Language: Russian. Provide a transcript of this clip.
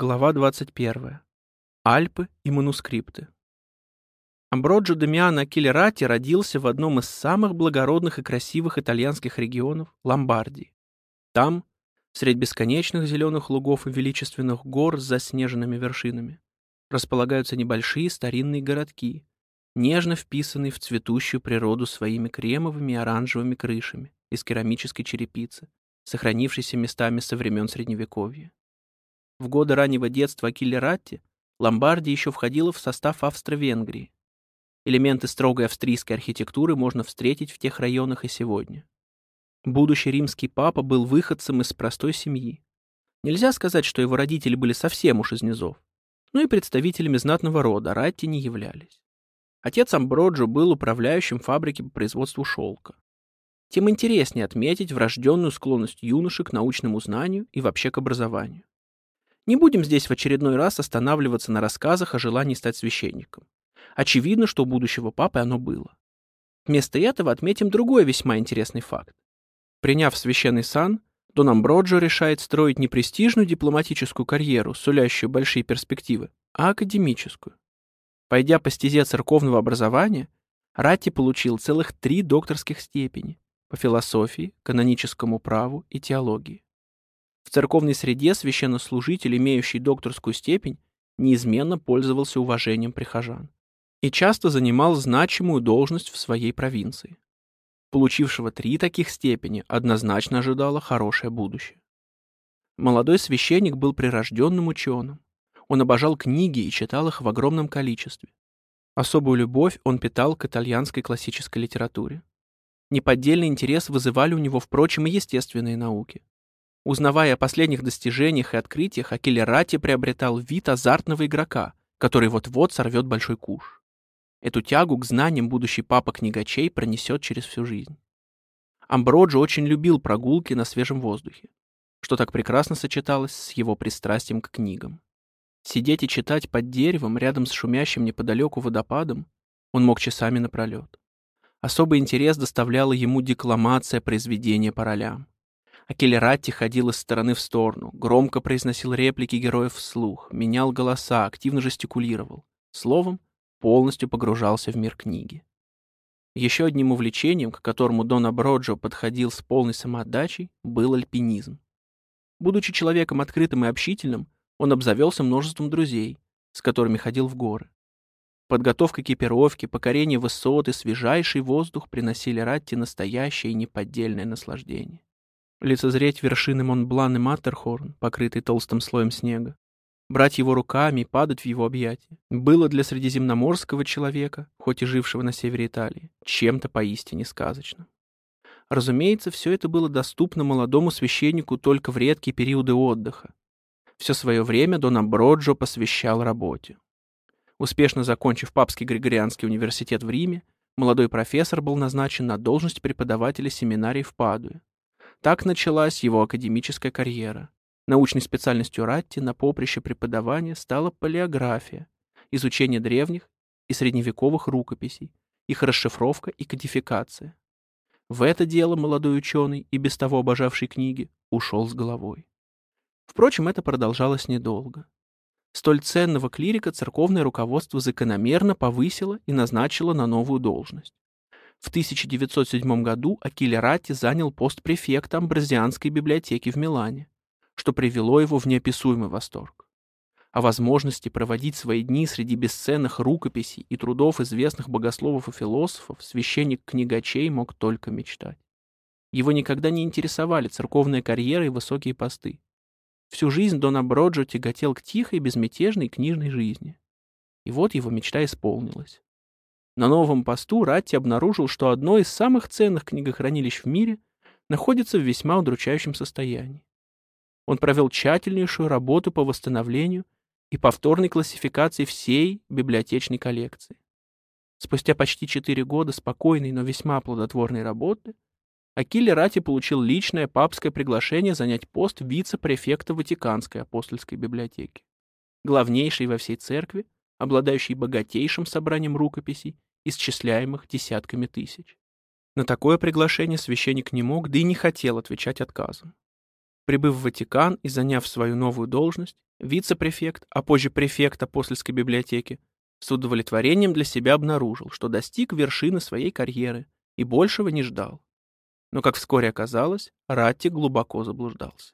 Глава 21. Альпы и манускрипты. Амброджо Дамиано Акилерати родился в одном из самых благородных и красивых итальянских регионов – Ломбардии. Там, средь бесконечных зеленых лугов и величественных гор с заснеженными вершинами, располагаются небольшие старинные городки, нежно вписанные в цветущую природу своими кремовыми и оранжевыми крышами из керамической черепицы, сохранившейся местами со времен Средневековья. В годы раннего детства Акилли Ратти Ломбардия еще входила в состав Австро-Венгрии. Элементы строгой австрийской архитектуры можно встретить в тех районах и сегодня. Будущий римский папа был выходцем из простой семьи. Нельзя сказать, что его родители были совсем уж из низов, но и представителями знатного рода Ратти не являлись. Отец Амброджо был управляющим фабрики по производству шелка. Тем интереснее отметить врожденную склонность юноши к научному знанию и вообще к образованию. Не будем здесь в очередной раз останавливаться на рассказах о желании стать священником. Очевидно, что у будущего папы оно было. Вместо этого отметим другой весьма интересный факт. Приняв священный сан, Дон Амброджо решает строить не престижную дипломатическую карьеру, сулящую большие перспективы, а академическую. Пойдя по стезе церковного образования, Ратти получил целых три докторских степени по философии, каноническому праву и теологии. В церковной среде священнослужитель, имеющий докторскую степень, неизменно пользовался уважением прихожан и часто занимал значимую должность в своей провинции. Получившего три таких степени однозначно ожидало хорошее будущее. Молодой священник был прирожденным ученым. Он обожал книги и читал их в огромном количестве. Особую любовь он питал к итальянской классической литературе. Неподдельный интерес вызывали у него, впрочем, и естественные науки. Узнавая о последних достижениях и открытиях, Акелерати приобретал вид азартного игрока, который вот-вот сорвет большой куш. Эту тягу к знаниям будущий папа книгачей пронесет через всю жизнь. Амброджо очень любил прогулки на свежем воздухе, что так прекрасно сочеталось с его пристрастием к книгам. Сидеть и читать под деревом рядом с шумящим неподалеку водопадом он мог часами напролет. Особый интерес доставляла ему декламация произведения по ролям. Акелератти ходил из стороны в сторону, громко произносил реплики героев вслух, менял голоса, активно жестикулировал. Словом, полностью погружался в мир книги. Еще одним увлечением, к которому Дон Аброджо подходил с полной самоотдачей, был альпинизм. Будучи человеком открытым и общительным, он обзавелся множеством друзей, с которыми ходил в горы. Подготовка экипировки, покорение высот и свежайший воздух приносили Ратти настоящее и неподдельное наслаждение лицезреть вершины Монблан и Маттерхорн, покрытые толстым слоем снега, брать его руками и падать в его объятия, было для средиземноморского человека, хоть и жившего на севере Италии, чем-то поистине сказочным. Разумеется, все это было доступно молодому священнику только в редкие периоды отдыха. Все свое время Дон Амброджо посвящал работе. Успешно закончив Папский Григорианский университет в Риме, молодой профессор был назначен на должность преподавателя семинарии в Падуе, так началась его академическая карьера. Научной специальностью Ратти на поприще преподавания стала палеография, изучение древних и средневековых рукописей, их расшифровка и кодификация. В это дело молодой ученый, и без того обожавший книги, ушел с головой. Впрочем, это продолжалось недолго. Столь ценного клирика церковное руководство закономерно повысило и назначило на новую должность. В 1907 году Акиле Ратти занял пост префекта Амбразианской библиотеки в Милане, что привело его в неописуемый восторг. О возможности проводить свои дни среди бесценных рукописей и трудов известных богословов и философов священник книгачей мог только мечтать. Его никогда не интересовали церковная карьера и высокие посты. Всю жизнь Дон Аброджо тяготел к тихой, безмятежной книжной жизни. И вот его мечта исполнилась. На новом посту Ратти обнаружил, что одно из самых ценных книгохранилищ в мире находится в весьма удручающем состоянии. Он провел тщательнейшую работу по восстановлению и повторной классификации всей библиотечной коллекции. Спустя почти четыре года спокойной, но весьма плодотворной работы Акиле Рати получил личное папское приглашение занять пост вице-префекта Ватиканской апостольской библиотеки, главнейшей во всей церкви, обладающей богатейшим собранием рукописей исчисляемых десятками тысяч. На такое приглашение священник не мог, да и не хотел отвечать отказом. Прибыв в Ватикан и заняв свою новую должность, вице-префект, а позже префект Апостольской библиотеки, с удовлетворением для себя обнаружил, что достиг вершины своей карьеры и большего не ждал. Но, как вскоре оказалось, Ратти глубоко заблуждался.